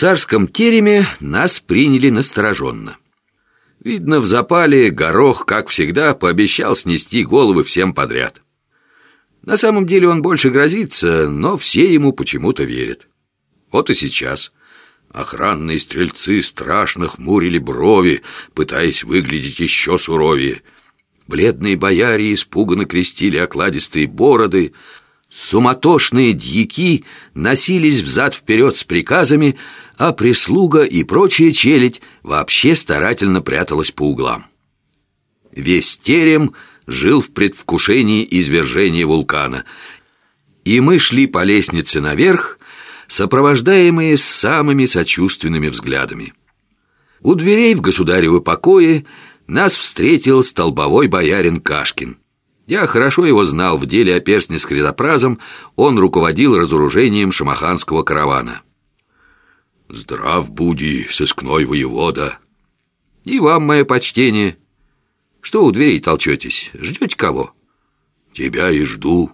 царском тереме нас приняли настороженно. Видно, в запале Горох, как всегда, пообещал снести головы всем подряд. На самом деле он больше грозится, но все ему почему-то верят. Вот и сейчас. Охранные стрельцы страшно хмурили брови, пытаясь выглядеть еще суровее. Бледные бояре испуганно крестили окладистые бороды, Суматошные дьяки носились взад-вперед с приказами, а прислуга и прочая челядь вообще старательно пряталась по углам. Весь терем жил в предвкушении извержения вулкана, и мы шли по лестнице наверх, сопровождаемые самыми сочувственными взглядами. У дверей в государевы покои нас встретил столбовой боярин Кашкин. Я хорошо его знал в деле о перстне с крезопразом, он руководил разоружением шамаханского каравана. «Здрав буди, сыскной воевода!» «И вам мое почтение!» «Что у дверей толчетесь? Ждете кого?» «Тебя и жду.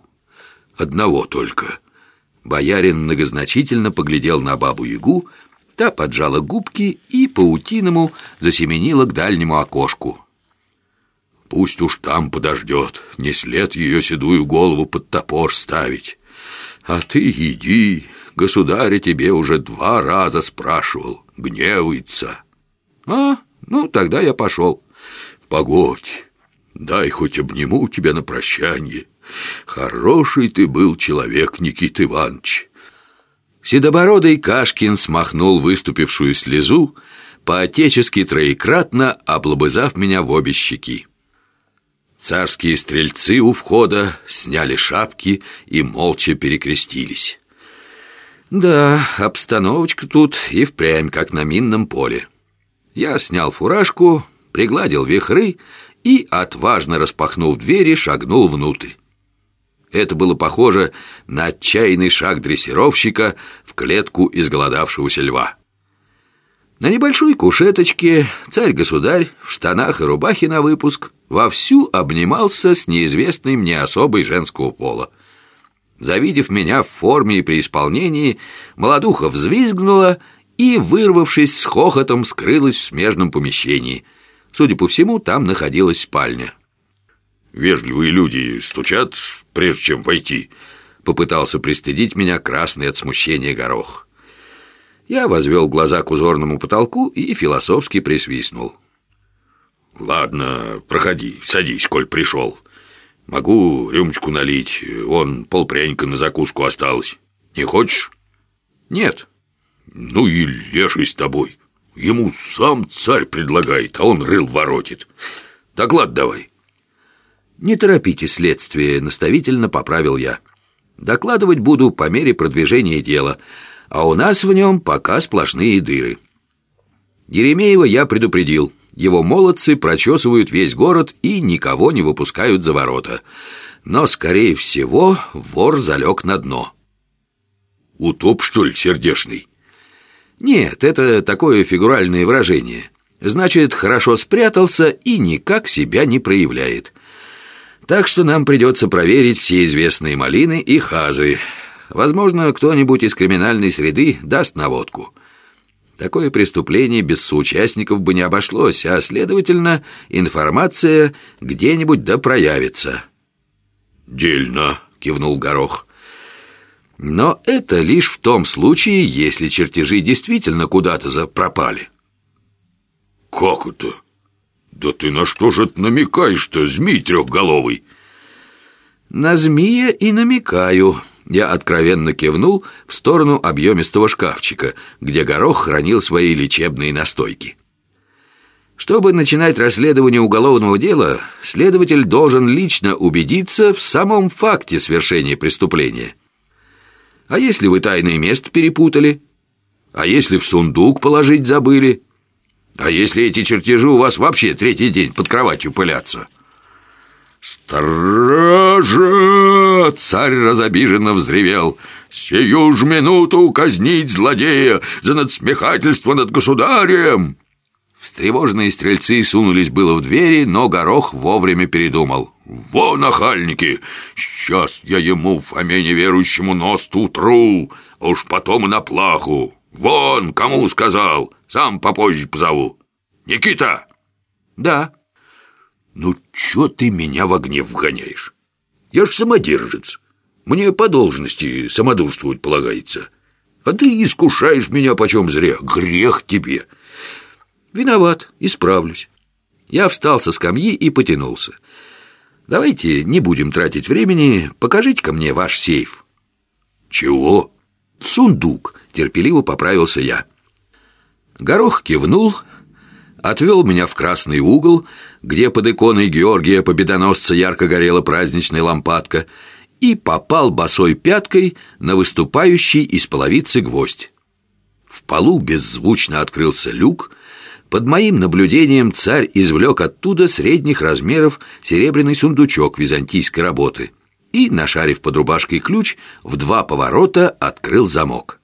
Одного только». Боярин многозначительно поглядел на бабу-ягу, та поджала губки и паутиному засеменила к дальнему окошку. Пусть уж там подождет, не след ее седую голову под топор ставить. А ты иди, государь тебе уже два раза спрашивал, гневается. А, ну тогда я пошел. Погодь, дай хоть обниму тебя на прощанье. Хороший ты был человек, Никита Иванович. Седобородый Кашкин смахнул выступившую слезу, по-отечески троекратно облобызав меня в обе щеки. Царские стрельцы у входа сняли шапки и молча перекрестились. Да, обстановочка тут и впрямь, как на минном поле. Я снял фуражку, пригладил вихры и, отважно распахнув двери, шагнул внутрь. Это было похоже на отчаянный шаг дрессировщика в клетку изголодавшегося льва. На небольшой кушеточке царь-государь в штанах и рубахе на выпуск вовсю обнимался с неизвестной мне особой женского пола. Завидев меня в форме и при исполнении, молодуха взвизгнула и, вырвавшись с хохотом, скрылась в смежном помещении. Судя по всему, там находилась спальня. «Вежливые люди стучат, прежде чем войти», — попытался пристыдить меня красный от смущения горох. Я возвел глаза к узорному потолку и философски присвистнул. «Ладно, проходи, садись, коль пришел. Могу рюмочку налить, вон полпряника на закуску осталось. Не хочешь?» «Нет». «Ну и леший с тобой. Ему сам царь предлагает, а он рыл воротит. Доклад давай». «Не торопите следствие», — наставительно поправил я. «Докладывать буду по мере продвижения дела» а у нас в нем пока сплошные дыры. Еремеева я предупредил. Его молодцы прочесывают весь город и никого не выпускают за ворота. Но, скорее всего, вор залег на дно. «Утоп, что ли, сердешный?» «Нет, это такое фигуральное выражение. Значит, хорошо спрятался и никак себя не проявляет. Так что нам придется проверить все известные малины и хазы». Возможно, кто-нибудь из криминальной среды даст наводку. Такое преступление без соучастников бы не обошлось, а, следовательно, информация где-нибудь да проявится. «Дельно», — кивнул Горох. «Но это лишь в том случае, если чертежи действительно куда-то запропали». «Как это? Да ты на что же намекаешь-то, змей трехголовый?» «На змея и намекаю», я откровенно кивнул в сторону объемистого шкафчика, где горох хранил свои лечебные настойки. Чтобы начинать расследование уголовного дела, следователь должен лично убедиться в самом факте совершения преступления. А если вы тайное место перепутали? А если в сундук положить забыли? А если эти чертежи у вас вообще третий день под кроватью пылятся? «Стража!» — царь разобиженно взревел. «Сию ж минуту казнить злодея за надсмехательство над государем!» Встревоженные стрельцы сунулись было в двери, но Горох вовремя передумал. «Во, нахальники! Сейчас я ему, Фоме неверующему, нос утру, а уж потом и на плаху! Вон, кому сказал, сам попозже позову. Никита! Да. Ну, чё ты меня в гнев вгоняешь? Я ж самодержец. Мне по должности самодурствовать полагается. А ты искушаешь меня почем зря. Грех тебе. Виноват, исправлюсь. Я встал со скамьи и потянулся. Давайте не будем тратить времени. Покажите-ка мне ваш сейф. Чего? Сундук, терпеливо поправился я. Горох кивнул, отвел меня в красный угол, где под иконой Георгия Победоносца ярко горела праздничная лампадка, и попал босой пяткой на выступающий из половицы гвоздь. В полу беззвучно открылся люк, под моим наблюдением царь извлек оттуда средних размеров серебряный сундучок византийской работы и, нашарив под рубашкой ключ, в два поворота открыл замок.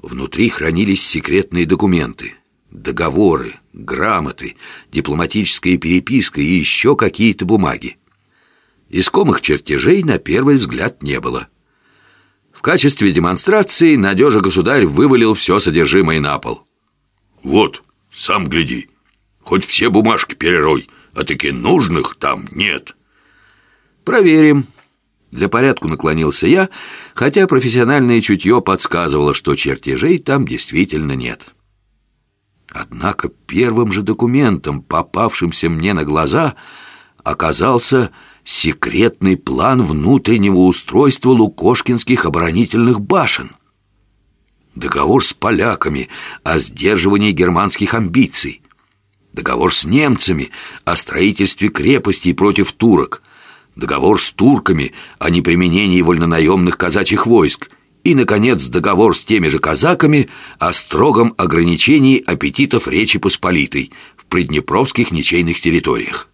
Внутри хранились секретные документы, договоры, грамоты, дипломатическая переписка и еще какие-то бумаги. Искомых чертежей на первый взгляд не было. В качестве демонстрации надежа государь вывалил все содержимое на пол. «Вот, сам гляди. Хоть все бумажки перерой, а таки нужных там нет». «Проверим». Для порядку наклонился я, хотя профессиональное чутье подсказывало, что чертежей там действительно нет. Однако первым же документом, попавшимся мне на глаза, оказался секретный план внутреннего устройства лукошкинских оборонительных башен. Договор с поляками о сдерживании германских амбиций. Договор с немцами о строительстве крепостей против турок – договор с турками о неприменении вольнонаемных казачьих войск и, наконец, договор с теми же казаками о строгом ограничении аппетитов Речи Посполитой в приднепровских ничейных территориях.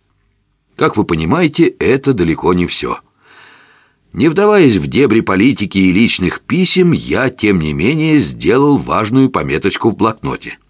Как вы понимаете, это далеко не все. Не вдаваясь в дебри политики и личных писем, я, тем не менее, сделал важную пометочку в блокноте –